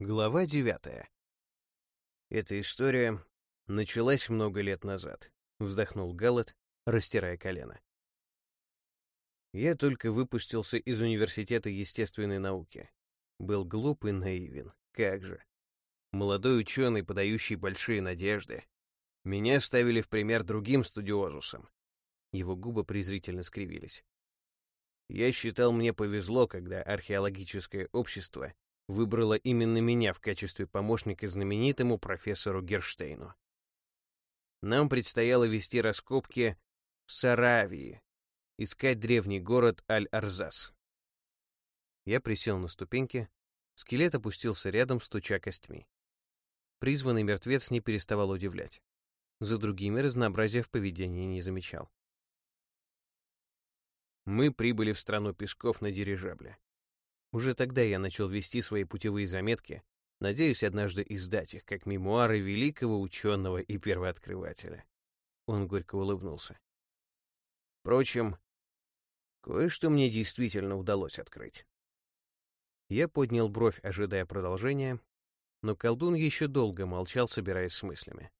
Глава девятая. Эта история началась много лет назад, вздохнул Галлет, растирая колено. Я только выпустился из университета естественной науки. Был глуп и наивен. Как же. Молодой ученый, подающий большие надежды. Меня ставили в пример другим студиозусам. Его губы презрительно скривились. Я считал, мне повезло, когда археологическое общество выбрала именно меня в качестве помощника знаменитому профессору Герштейну. Нам предстояло вести раскопки в Саравии, искать древний город Аль-Арзас. Я присел на ступеньки, скелет опустился рядом, стуча костьми. Призванный мертвец не переставал удивлять. За другими разнообразия в поведении не замечал. Мы прибыли в страну песков на дирижабле. Уже тогда я начал вести свои путевые заметки, надеюсь однажды издать их, как мемуары великого ученого и первооткрывателя. Он горько улыбнулся. Впрочем, кое-что мне действительно удалось открыть. Я поднял бровь, ожидая продолжения, но колдун еще долго молчал, собираясь с мыслями.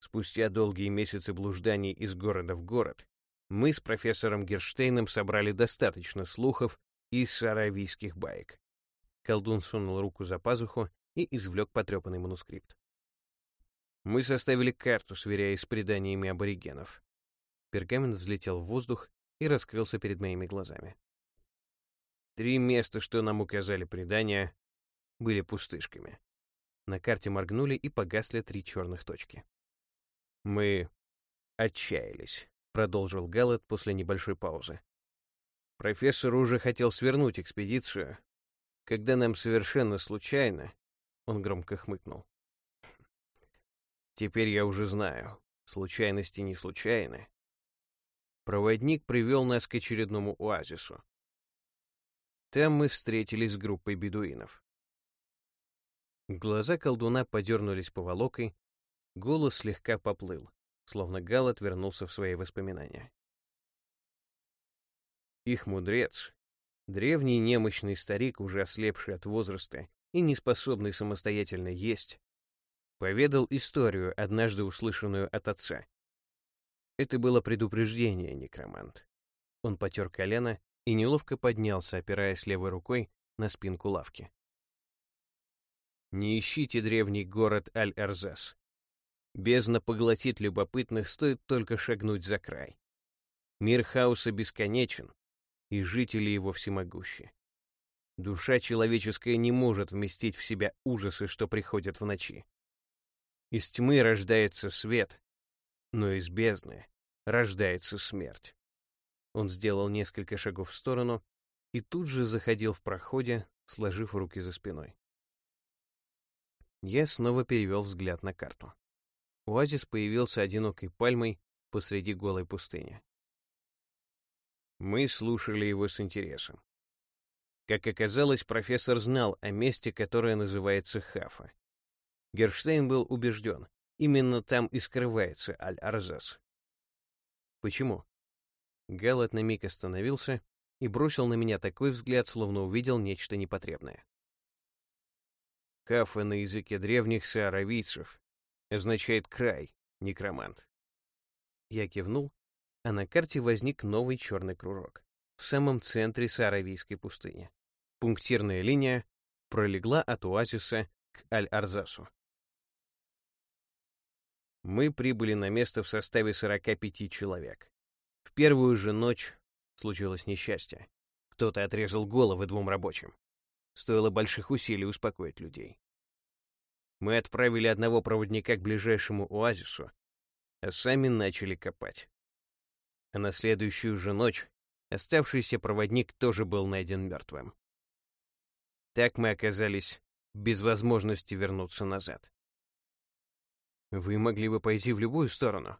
Спустя долгие месяцы блужданий из города в город, мы с профессором Герштейном собрали достаточно слухов из саравийских баек. Колдун сунул руку за пазуху и извлек потрепанный манускрипт. Мы составили карту, сверяясь с преданиями аборигенов. Пергамент взлетел в воздух и раскрылся перед моими глазами. Три места, что нам указали предания, были пустышками. На карте моргнули и погасли три черных точки. Мы отчаялись, продолжил Галлет после небольшой паузы. Профессор уже хотел свернуть экспедицию, когда нам совершенно случайно, он громко хмыкнул. Теперь я уже знаю, случайности не случайны. Проводник привел нас к очередному оазису. Там мы встретились с группой бедуинов. Глаза колдуна подернулись поволокой, голос слегка поплыл, словно Гал отвернулся в свои воспоминания. Их мудрец, древний немощный старик, уже ослепший от возраста и не способный самостоятельно есть, поведал историю, однажды услышанную от отца. Это было предупреждение, некромант. Он потер колено и неловко поднялся, опираясь левой рукой на спинку лавки. Не ищите древний город Аль-Арзас. Бездна поглотит любопытных, стоит только шагнуть за край. Мир хаоса бесконечен, и жители его всемогущи. Душа человеческая не может вместить в себя ужасы, что приходят в ночи. Из тьмы рождается свет, но из бездны рождается смерть. Он сделал несколько шагов в сторону и тут же заходил в проходе, сложив руки за спиной. Я снова перевел взгляд на карту. Оазис появился одинокой пальмой посреди голой пустыни. Мы слушали его с интересом. Как оказалось, профессор знал о месте, которое называется Хафа. Герштейн был убежден, именно там и скрывается Аль-Арзас. Почему? Галат на миг остановился и бросил на меня такой взгляд, словно увидел нечто непотребное. Хафа на языке древних сааравийцев означает «край», некромант. Я кивнул а на карте возник новый черный кружок в самом центре Саравийской пустыни. Пунктирная линия пролегла от оазиса к Аль-Арзасу. Мы прибыли на место в составе 45 человек. В первую же ночь случилось несчастье. Кто-то отрезал головы двум рабочим. Стоило больших усилий успокоить людей. Мы отправили одного проводника к ближайшему оазису, а сами начали копать а на следующую же ночь оставшийся проводник тоже был найден мертвым. Так мы оказались без возможности вернуться назад. Вы могли бы пойти в любую сторону.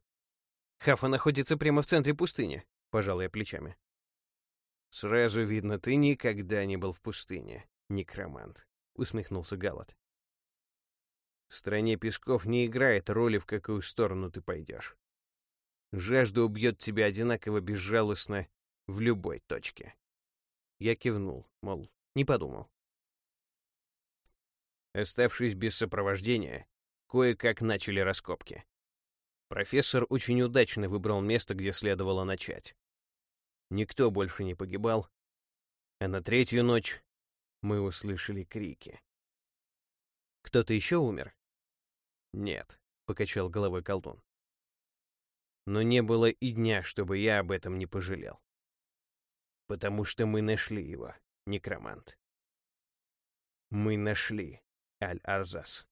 Хафа находится прямо в центре пустыни, пожал я плечами. Сразу видно, ты никогда не был в пустыне, некромант, усмехнулся Галат. В стране песков не играет роли, в какую сторону ты пойдешь. Жажда убьет тебя одинаково безжалостно в любой точке. Я кивнул, мол, не подумал. Оставшись без сопровождения, кое-как начали раскопки. Профессор очень удачно выбрал место, где следовало начать. Никто больше не погибал, а на третью ночь мы услышали крики. «Кто-то еще умер?» «Нет», — покачал головой колдун. Но не было и дня, чтобы я об этом не пожалел. Потому что мы нашли его, некромант. Мы нашли Аль-Арзас.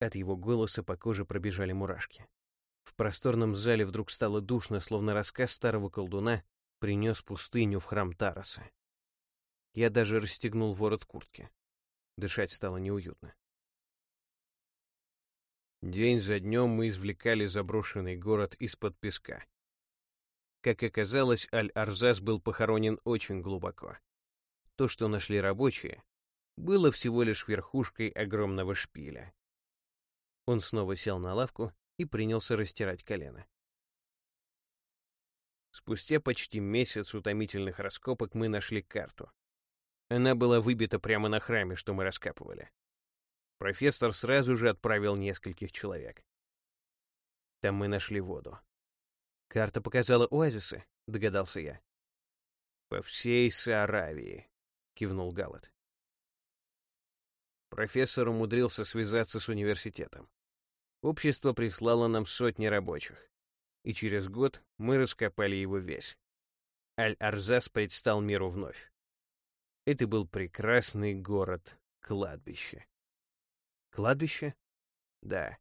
От его голоса по коже пробежали мурашки. В просторном зале вдруг стало душно, словно рассказ старого колдуна принес пустыню в храм Тараса. Я даже расстегнул ворот куртки. Дышать стало неуютно. День за днем мы извлекали заброшенный город из-под песка. Как оказалось, Аль-Арзас был похоронен очень глубоко. То, что нашли рабочие, было всего лишь верхушкой огромного шпиля. Он снова сел на лавку и принялся растирать колено. Спустя почти месяц утомительных раскопок мы нашли карту. Она была выбита прямо на храме, что мы раскапывали профессор сразу же отправил нескольких человек. Там мы нашли воду. Карта показала оазисы, догадался я. По всей Сааравии, кивнул Галат. Профессор умудрился связаться с университетом. Общество прислало нам сотни рабочих, и через год мы раскопали его весь. Аль-Арзас предстал миру вновь. Это был прекрасный город-кладбище. Кладбище? Да.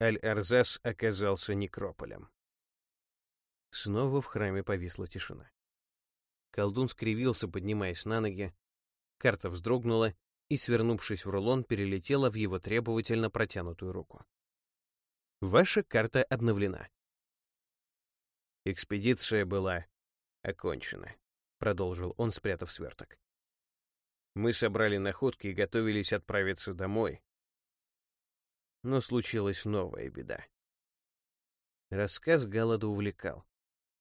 Аль-Арзас оказался некрополем. Снова в храме повисла тишина. Колдун скривился, поднимаясь на ноги. Карта вздрогнула и, свернувшись в рулон, перелетела в его требовательно протянутую руку. Ваша карта обновлена. Экспедиция была окончена, продолжил он, спрятав сверток. Мы собрали находки и готовились отправиться домой. Но случилась новая беда. Рассказ Галлада увлекал.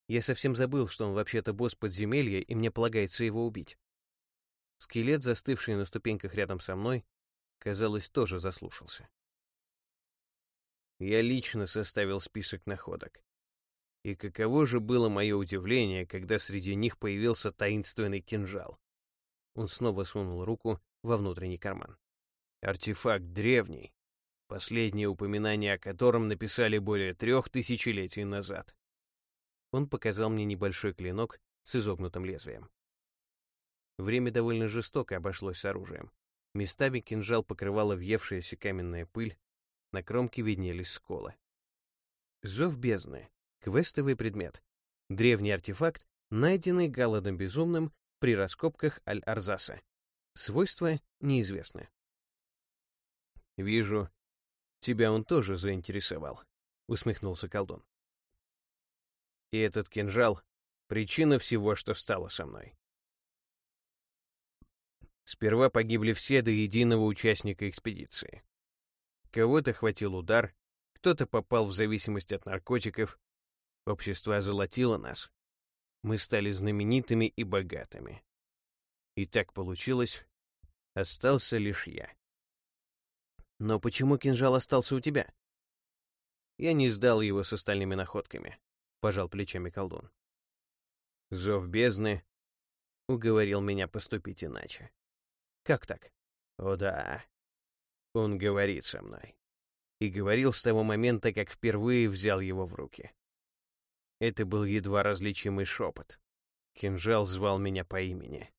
Я совсем забыл, что он вообще-то босс подземелья, и мне полагается его убить. Скелет, застывший на ступеньках рядом со мной, казалось, тоже заслушался. Я лично составил список находок. И каково же было мое удивление, когда среди них появился таинственный кинжал. Он снова сунул руку во внутренний карман. Артефакт древний, последнее упоминание о котором написали более трех тысячелетий назад. Он показал мне небольшой клинок с изогнутым лезвием. Время довольно жестоко обошлось с оружием. Местами кинжал покрывала въевшаяся каменная пыль, на кромке виднелись сколы. Зов бездны. Квестовый предмет. Древний артефакт, найденный Галадом Безумным при раскопках Аль-Арзаса. Свойства неизвестны. «Вижу, тебя он тоже заинтересовал», — усмехнулся колдун. «И этот кинжал — причина всего, что стало со мной. Сперва погибли все до единого участника экспедиции. Кого-то хватил удар, кто-то попал в зависимость от наркотиков, общество озолотило нас, мы стали знаменитыми и богатыми. И так получилось, остался лишь я. Но почему кинжал остался у тебя? Я не сдал его с остальными находками, пожал плечами колдун. Зов бездны уговорил меня поступить иначе. Как так? О да. Он говорит со мной. И говорил с того момента, как впервые взял его в руки. Это был едва различимый шепот. Кинжал звал меня по имени.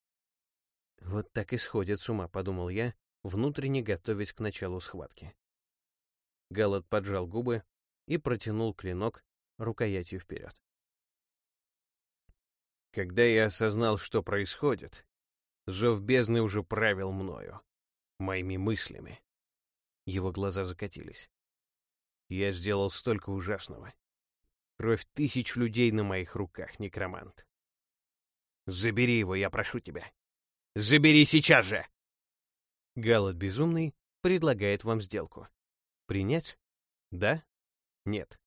«Вот так и сходит с ума», — подумал я, внутренне готовясь к началу схватки. Галат поджал губы и протянул клинок рукоятью вперед. Когда я осознал, что происходит, зов бездны уже правил мною, моими мыслями. Его глаза закатились. Я сделал столько ужасного, Кровь тысяч людей на моих руках, некромант. Забери его, я прошу тебя. Забери сейчас же! Галат Безумный предлагает вам сделку. Принять? Да? Нет.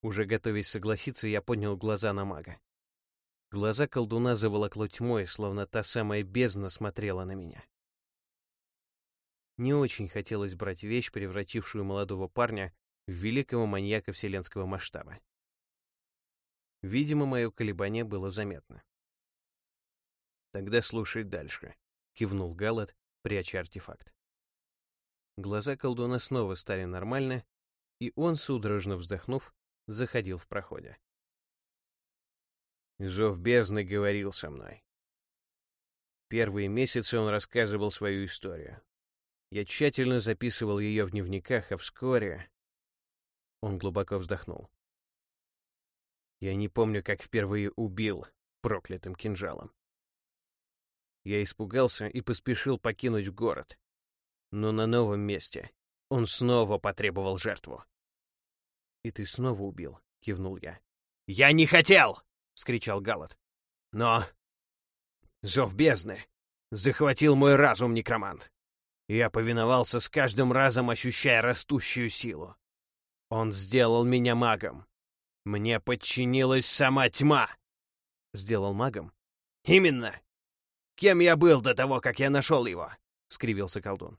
Уже готовясь согласиться, я поднял глаза на мага. Глаза колдуна заволокло тьмой, словно та самая бездна смотрела на меня. Не очень хотелось брать вещь, превратившую молодого парня великого маньяка вселенского масштаба. Видимо, мое колебание было заметно. «Тогда слушай дальше», — кивнул Галат, пряча артефакт. Глаза колдуна снова стали нормально, и он, судорожно вздохнув, заходил в проходе. Зов бездны говорил со мной. Первые месяцы он рассказывал свою историю. Я тщательно записывал ее в дневниках, а вскоре... Он глубоко вздохнул. Я не помню, как впервые убил проклятым кинжалом. Я испугался и поспешил покинуть город. Но на новом месте он снова потребовал жертву. «И ты снова убил?» — кивнул я. «Я не хотел!» — вскричал Галат. «Но... Зов бездны захватил мой разум, некромант. Я повиновался с каждым разом, ощущая растущую силу. Он сделал меня магом. Мне подчинилась сама тьма. Сделал магом? Именно. Кем я был до того, как я нашел его? Скривился колдун.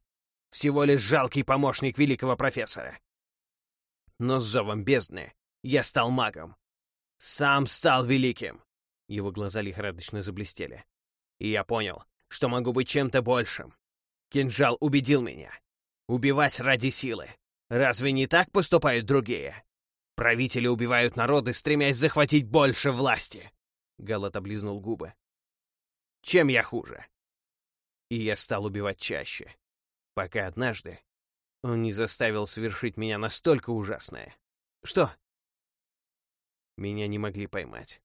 Всего лишь жалкий помощник великого профессора. Но с зовом бездны я стал магом. Сам стал великим. Его глаза лихорадочно заблестели. И я понял, что могу быть чем-то большим. Кинжал убедил меня. Убивать ради силы. Разве не так поступают другие? Правители убивают народы, стремясь захватить больше власти. Галат облизнул губы. Чем я хуже? И я стал убивать чаще. Пока однажды он не заставил совершить меня настолько ужасное. Что? Меня не могли поймать.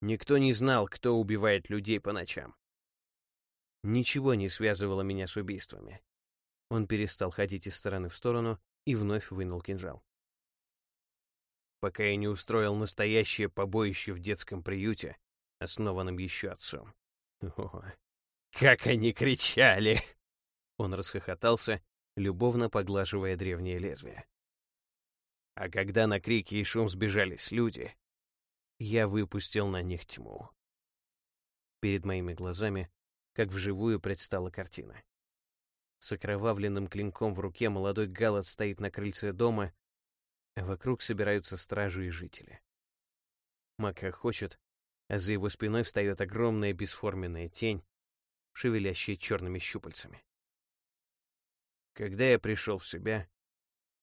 Никто не знал, кто убивает людей по ночам. Ничего не связывало меня с убийствами. Он перестал ходить из стороны в сторону и вновь вынул кинжал. Пока я не устроил настоящее побоище в детском приюте, основанном еще отцом. О, как они кричали! Он расхохотался, любовно поглаживая древнее лезвие. А когда на крики и шум сбежались люди, я выпустил на них тьму. Перед моими глазами, как вживую, предстала картина. С окровавленным клинком в руке молодой галат стоит на крыльце дома, а вокруг собираются стражи и жители. Мак хочет, а за его спиной встает огромная бесформенная тень, шевелящая черными щупальцами. Когда я пришел в себя,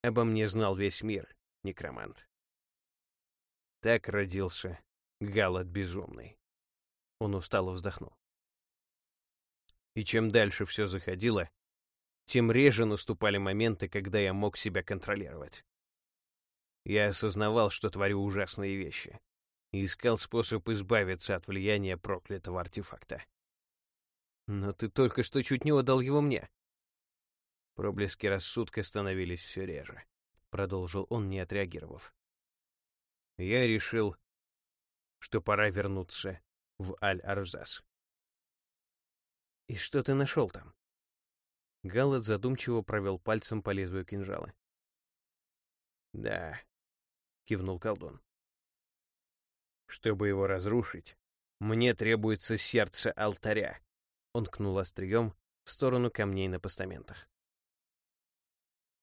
обо мне знал весь мир, некромант. Так родился Галат Безумный. Он устало вздохнул. И чем дальше все заходило, тем реже наступали моменты, когда я мог себя контролировать. Я осознавал, что творю ужасные вещи, и искал способ избавиться от влияния проклятого артефакта. Но ты только что чуть не отдал его мне. Проблески рассудка становились все реже, продолжил он, не отреагировав. Я решил, что пора вернуться в Аль-Арзас. «И что ты нашел там?» Галат задумчиво провел пальцем по лезвию кинжала. «Да», — кивнул колдун. «Чтобы его разрушить, мне требуется сердце алтаря», — он кнул острием в сторону камней на постаментах.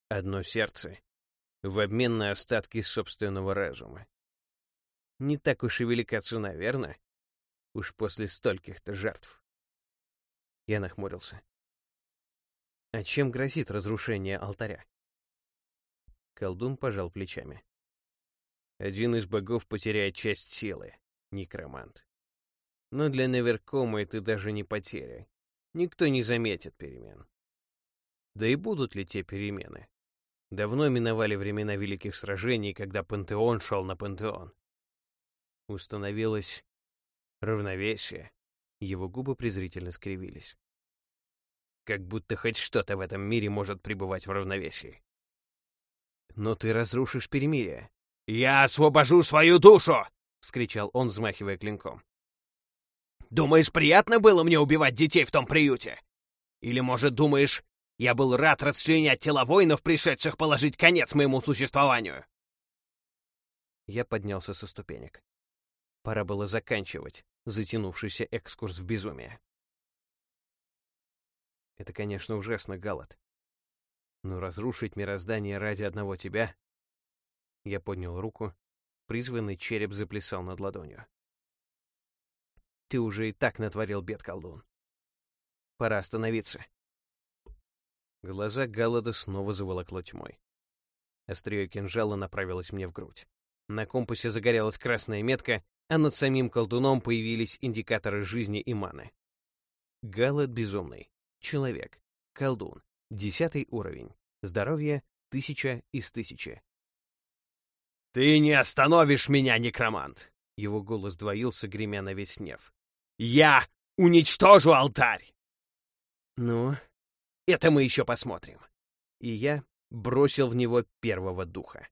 «Одно сердце в обмен на остатки собственного разума. Не так уж и велика цена, верно? Уж после стольких-то жертв». Я нахмурился. А чем грозит разрушение алтаря? Колдун пожал плечами. Один из богов потеряет часть силы, некромант. Но для Неверкома это даже не потеря. Никто не заметит перемен. Да и будут ли те перемены? Давно миновали времена великих сражений, когда пантеон шел на пантеон. Установилось равновесие. Его губы презрительно скривились как будто хоть что-то в этом мире может пребывать в равновесии. Но ты разрушишь перемирие. «Я освобожу свою душу!» — вскричал он, взмахивая клинком. «Думаешь, приятно было мне убивать детей в том приюте? Или, может, думаешь, я был рад расчленять тела воинов, пришедших положить конец моему существованию?» Я поднялся со ступенек. Пора было заканчивать затянувшийся экскурс в безумие. Это, конечно, ужасно, Галат. Но разрушить мироздание ради одного тебя... Я поднял руку. Призванный череп заплясал над ладонью. Ты уже и так натворил бед, колдун. Пора остановиться. Глаза Галлада снова заволокло тьмой. Острие кинжала направилось мне в грудь. На компасе загорелась красная метка, а над самим колдуном появились индикаторы жизни и маны. Галлад безумный. Человек. Колдун. Десятый уровень. Здоровье — тысяча из тысячи. «Ты не остановишь меня, некромант!» Его голос двоился, гремя на весь нев. «Я уничтожу алтарь!» «Ну, это мы еще посмотрим». И я бросил в него первого духа.